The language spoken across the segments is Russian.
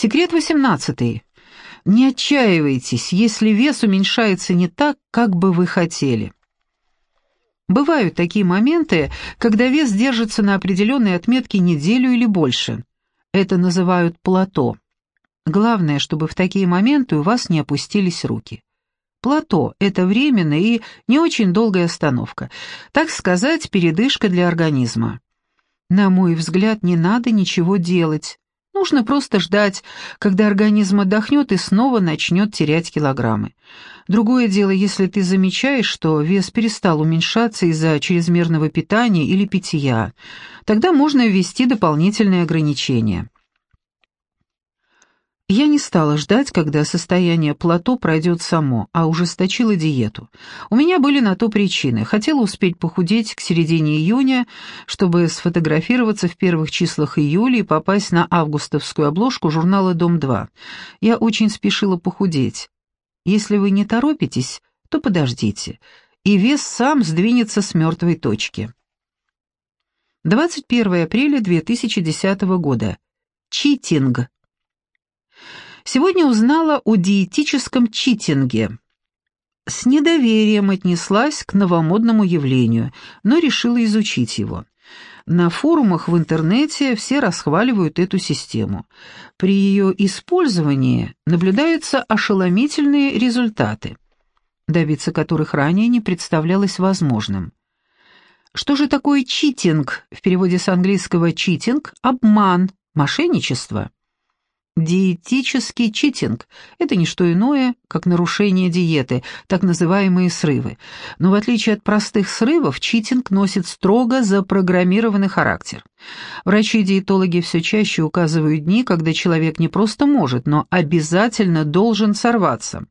Секрет 18. Не отчаивайтесь, если вес уменьшается не так, как бы вы хотели. Бывают такие моменты, когда вес держится на определенной отметке неделю или больше. Это называют плато. Главное, чтобы в такие моменты у вас не опустились руки. Плато – это временная и не очень долгая остановка, так сказать, передышка для организма. На мой взгляд, не надо ничего делать. Нужно просто ждать, когда организм отдохнет и снова начнет терять килограммы. Другое дело, если ты замечаешь, что вес перестал уменьшаться из-за чрезмерного питания или питья, тогда можно ввести дополнительные ограничения. Я не стала ждать, когда состояние плато пройдет само, а ужесточила диету. У меня были на то причины. Хотела успеть похудеть к середине июня, чтобы сфотографироваться в первых числах июля и попасть на августовскую обложку журнала «Дом-2». Я очень спешила похудеть. Если вы не торопитесь, то подождите, и вес сам сдвинется с мертвой точки. 21 апреля 2010 года. Читинг. Сегодня узнала о диетическом читинге. С недоверием отнеслась к новомодному явлению, но решила изучить его. На форумах в интернете все расхваливают эту систему. При ее использовании наблюдаются ошеломительные результаты, добиться которых ранее не представлялось возможным. Что же такое читинг? В переводе с английского читинг – обман, мошенничество. Диетический читинг – это не что иное, как нарушение диеты, так называемые срывы. Но в отличие от простых срывов, читинг носит строго запрограммированный характер. Врачи-диетологи все чаще указывают дни, когда человек не просто может, но обязательно должен сорваться.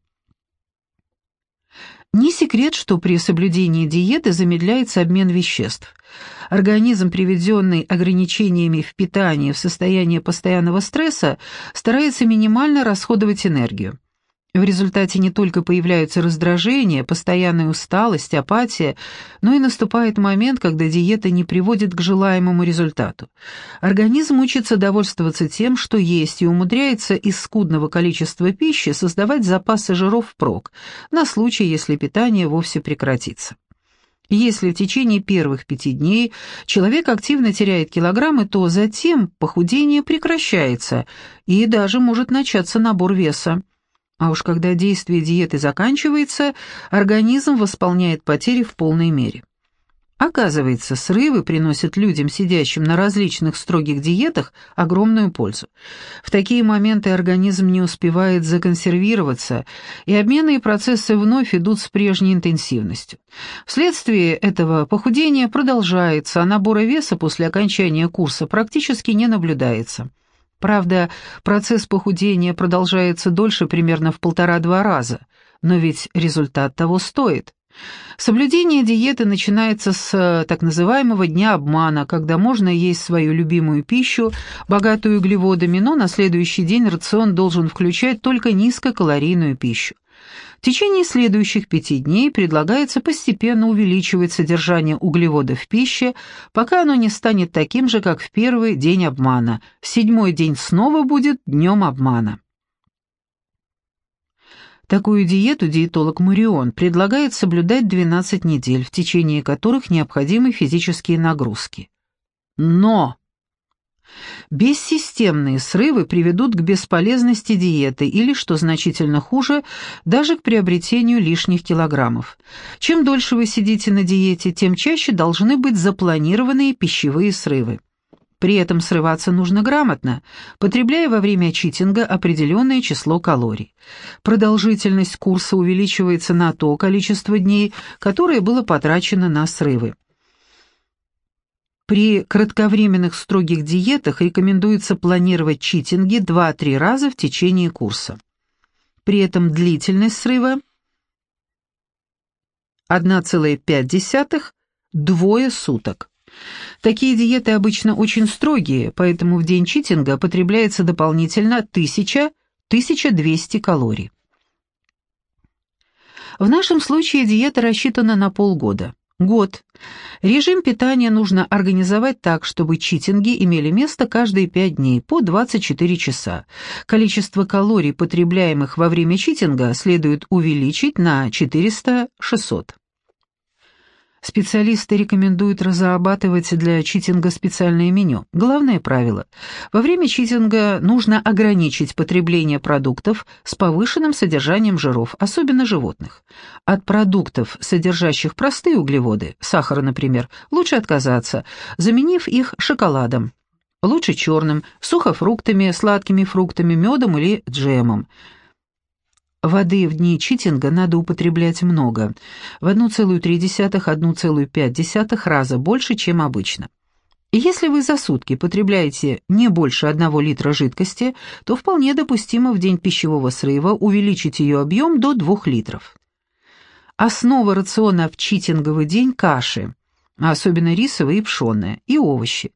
Не секрет, что при соблюдении диеты замедляется обмен веществ. Организм, приведенный ограничениями в питании в состояние постоянного стресса, старается минимально расходовать энергию. В результате не только появляются раздражения, постоянная усталость, апатия, но и наступает момент, когда диета не приводит к желаемому результату. Организм учится довольствоваться тем, что есть, и умудряется из скудного количества пищи создавать запасы жиров впрок, на случай, если питание вовсе прекратится. Если в течение первых пяти дней человек активно теряет килограммы, то затем похудение прекращается, и даже может начаться набор веса. А уж когда действие диеты заканчивается, организм восполняет потери в полной мере. Оказывается, срывы приносят людям, сидящим на различных строгих диетах, огромную пользу. В такие моменты организм не успевает законсервироваться, и обменные процессы вновь идут с прежней интенсивностью. Вследствие этого похудение продолжается, а набора веса после окончания курса практически не наблюдается. Правда, процесс похудения продолжается дольше примерно в полтора-два раза, но ведь результат того стоит. Соблюдение диеты начинается с э, так называемого дня обмана, когда можно есть свою любимую пищу, богатую углеводами, но на следующий день рацион должен включать только низкокалорийную пищу. В течение следующих пяти дней предлагается постепенно увеличивать содержание углеводов в пище, пока оно не станет таким же, как в первый день обмана. В седьмой день снова будет днем обмана. Такую диету диетолог Марион предлагает соблюдать 12 недель, в течение которых необходимы физические нагрузки. Но Бессистемные срывы приведут к бесполезности диеты или, что значительно хуже, даже к приобретению лишних килограммов. Чем дольше вы сидите на диете, тем чаще должны быть запланированные пищевые срывы. При этом срываться нужно грамотно, потребляя во время читинга определенное число калорий. Продолжительность курса увеличивается на то количество дней, которое было потрачено на срывы. При кратковременных строгих диетах рекомендуется планировать читинги 2-3 раза в течение курса. При этом длительность срыва 1,5 двое суток. Такие диеты обычно очень строгие, поэтому в день читинга потребляется дополнительно 1000-1200 калорий. В нашем случае диета рассчитана на полгода. Год. Режим питания нужно организовать так, чтобы читинги имели место каждые 5 дней по 24 часа. Количество калорий, потребляемых во время читинга, следует увеличить на 400-600. Специалисты рекомендуют разрабатывать для читинга специальное меню. Главное правило – во время читинга нужно ограничить потребление продуктов с повышенным содержанием жиров, особенно животных. От продуктов, содержащих простые углеводы, сахара, например, лучше отказаться, заменив их шоколадом. Лучше черным, сухофруктами, сладкими фруктами, медом или джемом – Воды в дни читинга надо употреблять много, в 1,3-1,5 раза больше, чем обычно. Если вы за сутки потребляете не больше 1 литра жидкости, то вполне допустимо в день пищевого срыва увеличить ее объем до 2 литров. Основа рациона в читинговый день – каши, особенно рисовые и пшеные, и овощи.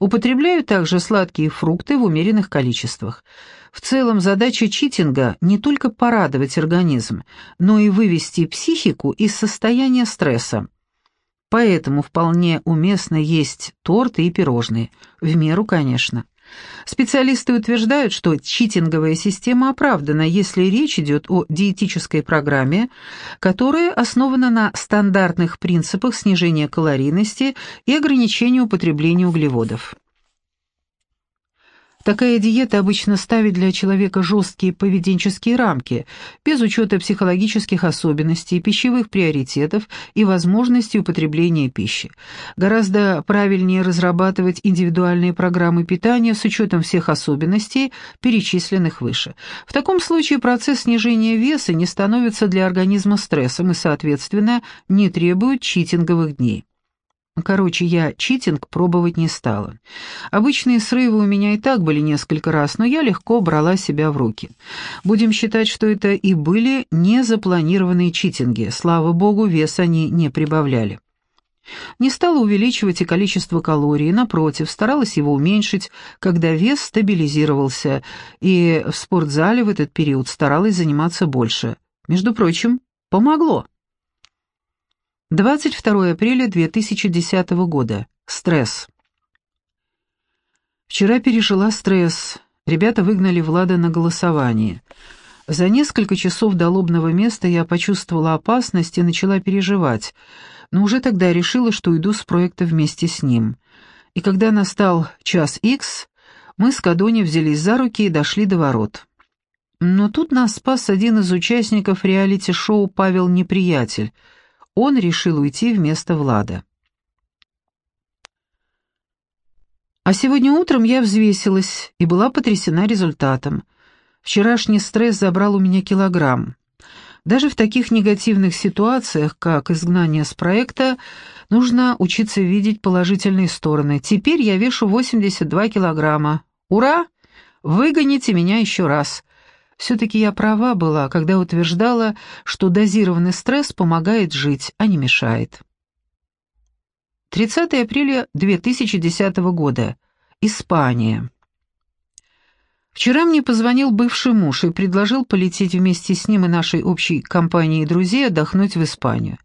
Употребляю также сладкие фрукты в умеренных количествах – в целом задача читинга не только порадовать организм, но и вывести психику из состояния стресса. Поэтому вполне уместно есть торты и пирожные, в меру, конечно. Специалисты утверждают, что читинговая система оправдана, если речь идет о диетической программе, которая основана на стандартных принципах снижения калорийности и ограничения употребления углеводов. Такая диета обычно ставит для человека жесткие поведенческие рамки, без учета психологических особенностей, пищевых приоритетов и возможностей употребления пищи. Гораздо правильнее разрабатывать индивидуальные программы питания с учетом всех особенностей, перечисленных выше. В таком случае процесс снижения веса не становится для организма стрессом и, соответственно, не требует читинговых дней. Короче, я читинг пробовать не стала. Обычные срывы у меня и так были несколько раз, но я легко брала себя в руки. Будем считать, что это и были незапланированные читинги. Слава богу, вес они не прибавляли. Не стала увеличивать и количество калорий, напротив, старалась его уменьшить, когда вес стабилизировался, и в спортзале в этот период старалась заниматься больше. Между прочим, помогло. 22 апреля 2010 года. Стресс. Вчера пережила стресс. Ребята выгнали Влада на голосование. За несколько часов до лобного места я почувствовала опасность и начала переживать, но уже тогда решила, что уйду с проекта вместе с ним. И когда настал час икс, мы с Кадони взялись за руки и дошли до ворот. Но тут нас спас один из участников реалити-шоу Павел Неприятель — он решил уйти вместо Влада. А сегодня утром я взвесилась и была потрясена результатом. Вчерашний стресс забрал у меня килограмм. Даже в таких негативных ситуациях, как изгнание с проекта, нужно учиться видеть положительные стороны. Теперь я вешу 82 килограмма. Ура! Выгоните меня еще раз. Все-таки я права была, когда утверждала, что дозированный стресс помогает жить, а не мешает. 30 апреля 2010 года. Испания. Вчера мне позвонил бывший муж и предложил полететь вместе с ним и нашей общей компанией друзей отдохнуть в Испанию.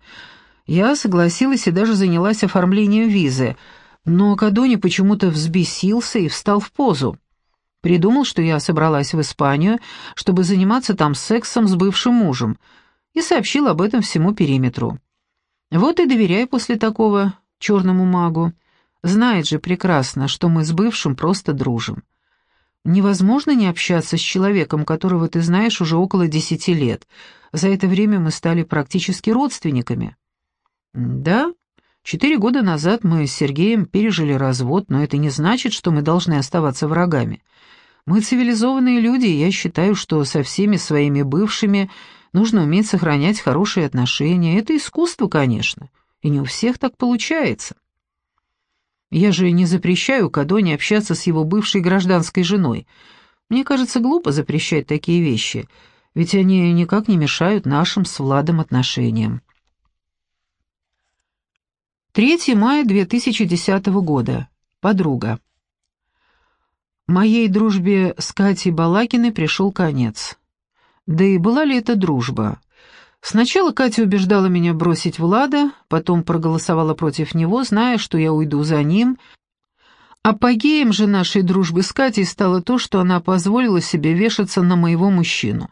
Я согласилась и даже занялась оформлением визы, но Кадони почему-то взбесился и встал в позу. Придумал, что я собралась в Испанию, чтобы заниматься там сексом с бывшим мужем, и сообщил об этом всему периметру. Вот и доверяй после такого черному магу. Знает же прекрасно, что мы с бывшим просто дружим. Невозможно не общаться с человеком, которого ты знаешь уже около десяти лет. За это время мы стали практически родственниками. Да, четыре года назад мы с Сергеем пережили развод, но это не значит, что мы должны оставаться врагами. Мы цивилизованные люди, и я считаю, что со всеми своими бывшими нужно уметь сохранять хорошие отношения. Это искусство, конечно, и не у всех так получается. Я же не запрещаю Кадоне общаться с его бывшей гражданской женой. Мне кажется, глупо запрещать такие вещи, ведь они никак не мешают нашим с Владом отношениям. 3 мая 2010 года. Подруга. Моей дружбе с Катей Балакиной пришел конец. Да и была ли это дружба? Сначала Катя убеждала меня бросить Влада, потом проголосовала против него, зная, что я уйду за ним. Апогеем же нашей дружбы с Катей стало то, что она позволила себе вешаться на моего мужчину.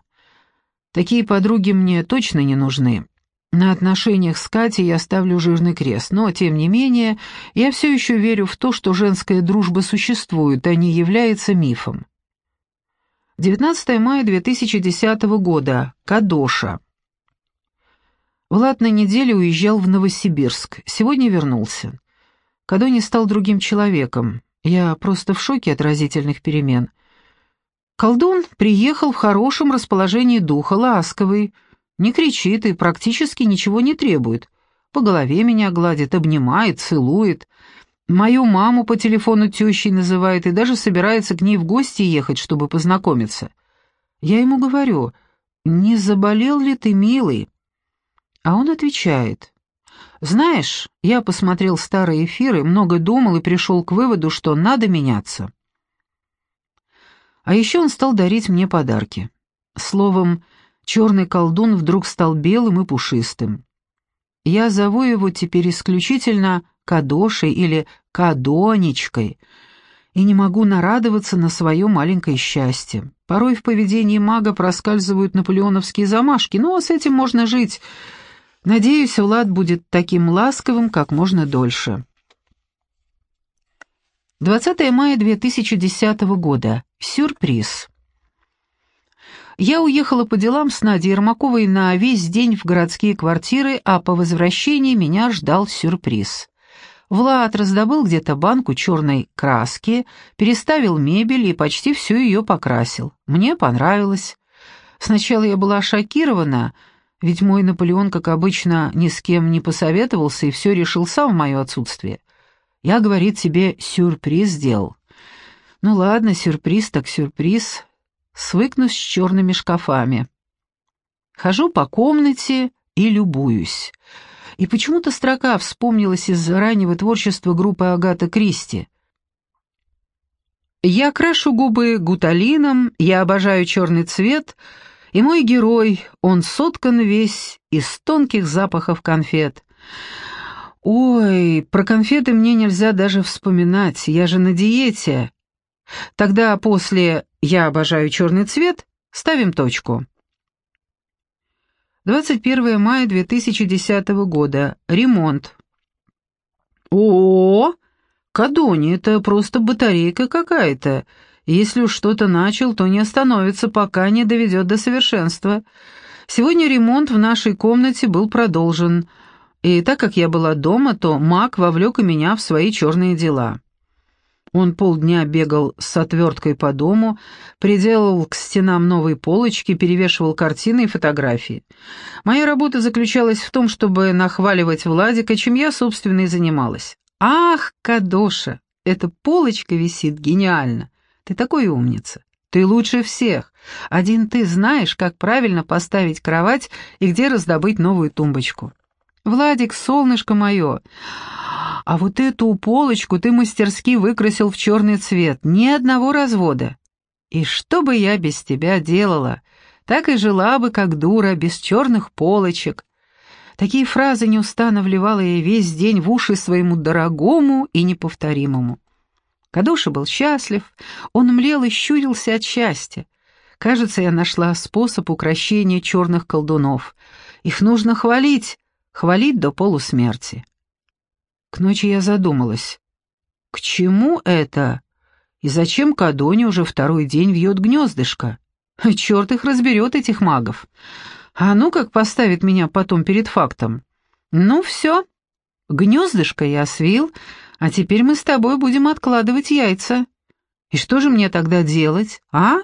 Такие подруги мне точно не нужны. На отношениях с Катей я ставлю жирный крест, но, тем не менее, я все еще верю в то, что женская дружба существует, а не является мифом. 19 мая 2010 года. Кадоша. Влад на неделю уезжал в Новосибирск, сегодня вернулся. Кадони стал другим человеком. Я просто в шоке от разительных перемен. Колдун приехал в хорошем расположении духа, ласковый, не кричит и практически ничего не требует. По голове меня гладит, обнимает, целует. Мою маму по телефону тещей называет и даже собирается к ней в гости ехать, чтобы познакомиться. Я ему говорю, «Не заболел ли ты, милый?» А он отвечает, «Знаешь, я посмотрел старые эфиры, много думал и пришел к выводу, что надо меняться». А еще он стал дарить мне подарки. Словом, черный колдун вдруг стал белым и пушистым. Я зову его теперь исключительно Кадошей или Кадонечкой, и не могу нарадоваться на свое маленькое счастье. Порой в поведении мага проскальзывают наполеоновские замашки, но с этим можно жить. Надеюсь, Влад будет таким ласковым как можно дольше. 20 мая 2010 года. Сюрприз. Я уехала по делам с Надей Ермаковой на весь день в городские квартиры, а по возвращении меня ждал сюрприз. Влад раздобыл где-то банку черной краски, переставил мебель и почти всю ее покрасил. Мне понравилось. Сначала я была шокирована, ведь мой Наполеон, как обычно, ни с кем не посоветовался и все решил сам в мое отсутствие. Я, говорит, себе сюрприз сделал. Ну ладно, сюрприз так сюрприз свыкнусь с черными шкафами. Хожу по комнате и любуюсь. И почему-то строка вспомнилась из раннего творчества группы Агата Кристи. «Я крашу губы гуталином, я обожаю черный цвет, и мой герой, он соткан весь из тонких запахов конфет». «Ой, про конфеты мне нельзя даже вспоминать, я же на диете». Тогда после «Я обожаю черный цвет» ставим точку. 21 мая 2010 года. Ремонт. О, -о, -о Кадони, это просто батарейка какая-то. Если уж что-то начал, то не остановится, пока не доведет до совершенства. Сегодня ремонт в нашей комнате был продолжен. И так как я была дома, то маг вовлек и меня в свои черные дела. Он полдня бегал с отверткой по дому, приделал к стенам новые полочки, перевешивал картины и фотографии. Моя работа заключалась в том, чтобы нахваливать Владика, чем я, собственно, и занималась. «Ах, Кадоша, эта полочка висит гениально! Ты такой умница! Ты лучше всех! Один ты знаешь, как правильно поставить кровать и где раздобыть новую тумбочку. Владик, солнышко мое!» А вот эту полочку ты мастерски выкрасил в черный цвет, ни одного развода. И что бы я без тебя делала? Так и жила бы, как дура, без черных полочек. Такие фразы неустанно вливала я весь день в уши своему дорогому и неповторимому. Кадуша был счастлив, он млел и щурился от счастья. Кажется, я нашла способ укрощения черных колдунов. Их нужно хвалить, хвалить до полусмерти. К ночи я задумалась. К чему это? И зачем Кадони уже второй день вьет гнездышко? Черт их разберет, этих магов. А ну как поставит меня потом перед фактом? Ну все, гнездышко я свил, а теперь мы с тобой будем откладывать яйца. И что же мне тогда делать, а?